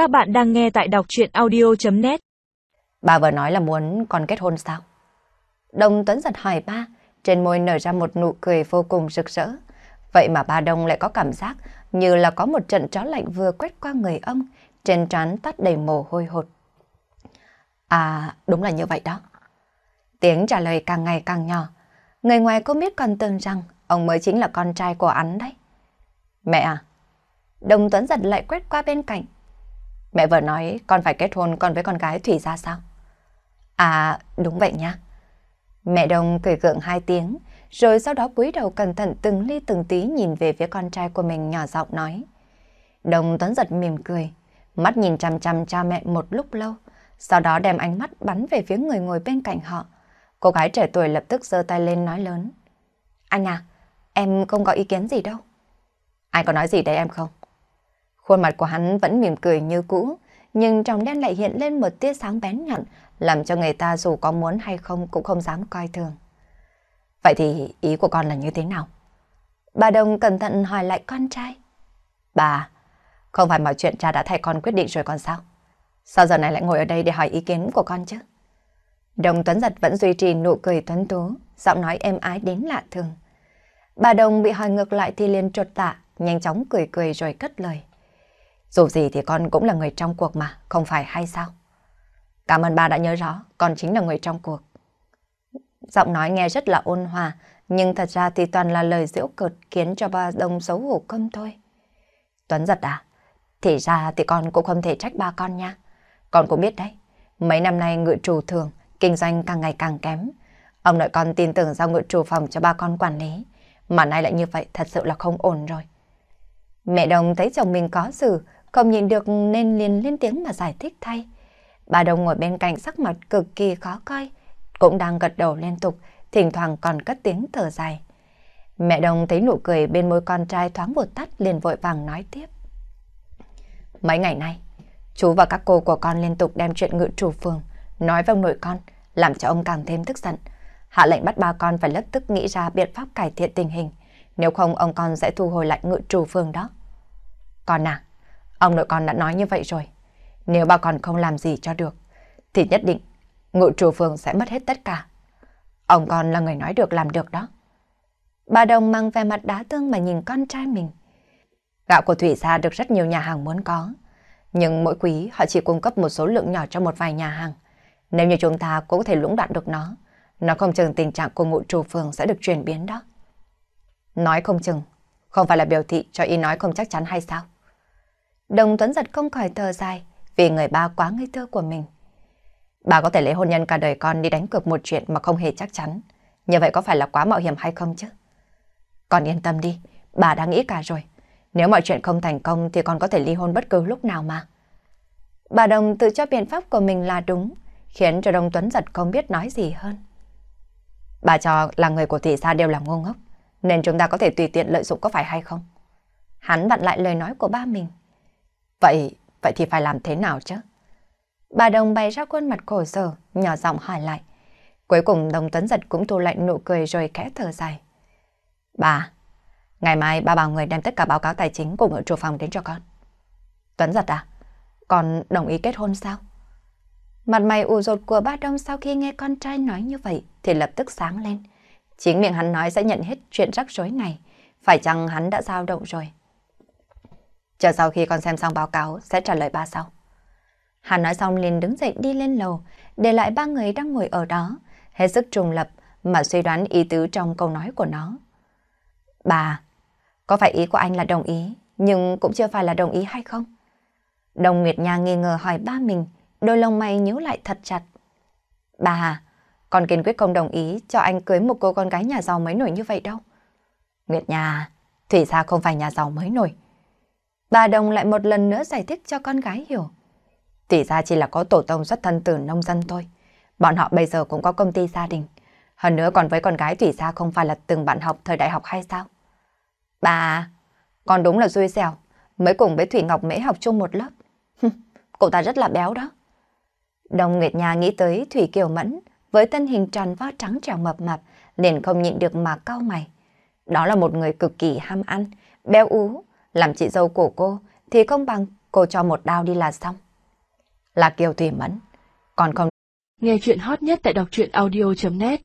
Các bạn đang nghe tại đọc chuyện audio.net Bà vừa nói là muốn con kết hôn sao? Đồng Tuấn giật hỏi ba, trên môi nở ra một nụ cười vô cùng rực rỡ. Vậy mà ba Đông lại có cảm giác như là có một trận chó lạnh vừa quét qua người ông, trên trán tắt đầy mồ hôi hột. À, đúng là như vậy đó. Tiếng trả lời càng ngày càng nhỏ. Người ngoài cũng biết còn tưởng rằng ông mới chính là con trai của hắn đấy. Mẹ à? Đồng Tuấn giật lại quét qua bên cạnh. Mẹ vợ nói con phải kết hôn con với con gái Thủy ra sao? À, đúng vậy nha. Mẹ Đồng cười gượng hai tiếng, rồi sau đó cúi đầu cẩn thận từng ly từng tí nhìn về phía con trai của mình nhỏ giọng nói. Đồng Tuấn giật mỉm cười, mắt nhìn chằm chằm cha mẹ một lúc lâu, sau đó đem ánh mắt bắn về phía người ngồi bên cạnh họ. Cô gái trẻ tuổi lập tức giơ tay lên nói lớn. Anh à, em không có ý kiến gì đâu. Ai có nói gì đấy em không? Khuôn mặt của hắn vẫn mỉm cười như cũ, nhưng trong đen lại hiện lên một tia sáng bén nhọn, làm cho người ta dù có muốn hay không cũng không dám coi thường. Vậy thì ý của con là như thế nào? Bà Đồng cẩn thận hỏi lại con trai. Bà, không phải mọi chuyện cha đã thay con quyết định rồi con sao? Sao giờ này lại ngồi ở đây để hỏi ý kiến của con chứ? Đồng Tuấn Giật vẫn duy trì nụ cười tuấn tú, giọng nói êm ái đến lạ thường. Bà Đồng bị hỏi ngược lại thì liền trột tạ, nhanh chóng cười cười rồi cất lời. Dù gì thì con cũng là người trong cuộc mà, không phải hay sao? Cảm ơn ba đã nhớ rõ, con chính là người trong cuộc. Giọng nói nghe rất là ôn hòa, nhưng thật ra thì toàn là lời giễu cợt khiến cho bà Đồng xấu hổ câm thôi. Tuấn giật à? Thì ra thì con cũng không thể trách ba con nha. Con cũng biết đấy, mấy năm nay ngự trù thường, kinh doanh càng ngày càng kém. Ông nội con tin tưởng giao ngự trù phòng cho ba con quản lý, mà nay lại như vậy thật sự là không ổn rồi. Mẹ Đồng thấy chồng mình có xử, không nhìn được nên liền lên tiếng mà giải thích thay. Bà Đồng ngồi bên cạnh sắc mặt cực kỳ khó coi, cũng đang gật đầu liên tục, thỉnh thoảng còn cất tiếng thở dài. Mẹ Đồng thấy nụ cười bên môi con trai thoáng một tắt liền vội vàng nói tiếp. Mấy ngày nay, chú và các cô của con liên tục đem chuyện ngự chủ phường, nói với ông nội con, làm cho ông càng thêm tức giận. Hạ lệnh bắt ba con phải lập tức nghĩ ra biện pháp cải thiện tình hình, nếu không ông con sẽ thu hồi lại ngự chủ phường đó. Con à, ông nội con đã nói như vậy rồi. Nếu bà còn không làm gì cho được, thì nhất định ngự trù phường sẽ mất hết tất cả. Ông con là người nói được làm được đó. Bà Đồng mang vẻ mặt đá tương mà nhìn con trai mình. Gạo của Thủy Sa được rất nhiều nhà hàng muốn có, nhưng mỗi quý họ chỉ cung cấp một số lượng nhỏ cho một vài nhà hàng. Nếu như chúng ta cũng có thể lũng đoạn được nó, nó không chừng tình trạng của ngụ trù phường sẽ được chuyển biến đó. Nói không chừng, không phải là biểu thị cho y nói không chắc chắn hay sao? Đồng Tuấn giật không khỏi thở dài vì người ba quá ngây thơ của mình. Bà có thể lấy hôn nhân cả đời con đi đánh cược một chuyện mà không hề chắc chắn. Như vậy có phải là quá mạo hiểm hay không chứ? Con yên tâm đi, bà đã nghĩ cả rồi. Nếu mọi chuyện không thành công thì con có thể ly hôn bất cứ lúc nào mà. Bà Đồng tự cho biện pháp của mình là đúng, khiến cho Đông Tuấn giật không biết nói gì hơn. Bà cho là người của thị xã đều là ngu ngốc, nên chúng ta có thể tùy tiện lợi dụng có phải hay không? Hắn vặn lại lời nói của ba mình. Vậy, vậy thì phải làm thế nào chứ? Bà Đồng bày ra khuôn mặt khổ sở, nhỏ giọng hỏi lại. Cuối cùng Đồng Tuấn Giật cũng thu lạnh nụ cười rồi khẽ thở dài. Bà, ngày mai ba bảo người đem tất cả báo cáo tài chính cùng ở chủ phòng đến cho con. Tuấn Giật à, con đồng ý kết hôn sao? Mặt mày ủ rột của ba Đông sau khi nghe con trai nói như vậy thì lập tức sáng lên. Chính miệng hắn nói sẽ nhận hết chuyện rắc rối này. Phải chăng hắn đã dao động rồi? Chờ sau khi con xem xong báo cáo sẽ trả lời ba sau. Hắn nói xong liền đứng dậy đi lên lầu, để lại ba người đang ngồi ở đó, hết sức trùng lập mà suy đoán ý tứ trong câu nói của nó. Bà, có phải ý của anh là đồng ý, nhưng cũng chưa phải là đồng ý hay không? Đồng Nguyệt Nha nghi ngờ hỏi ba mình, đôi lông mày nhíu lại thật chặt. Bà à, con kiên quyết không đồng ý cho anh cưới một cô con gái nhà giàu mới nổi như vậy đâu. Nguyệt Nha, Thủy ra không phải nhà giàu mới nổi. Bà Đồng lại một lần nữa giải thích cho con gái hiểu. Thủy ra chỉ là có tổ tông xuất thân từ nông dân thôi. Bọn họ bây giờ cũng có công ty gia đình. Hơn nữa còn với con gái Thủy Gia không phải là từng bạn học thời đại học hay sao? Bà, con đúng là xui xẻo, mới cùng với Thủy Ngọc Mễ học chung một lớp. Cậu ta rất là béo đó. Đồng Nguyệt Nha nghĩ tới Thủy Kiều Mẫn với thân hình tròn vo trắng trẻo mập mạp, liền không nhịn được mà cau mày. Đó là một người cực kỳ ham ăn, béo ú, làm chị dâu của cô thì không bằng cô cho một đao đi là xong. Là Kiều Thủy Mẫn, còn không... Nghe chuyện hot nhất tại đọc truyện audio.net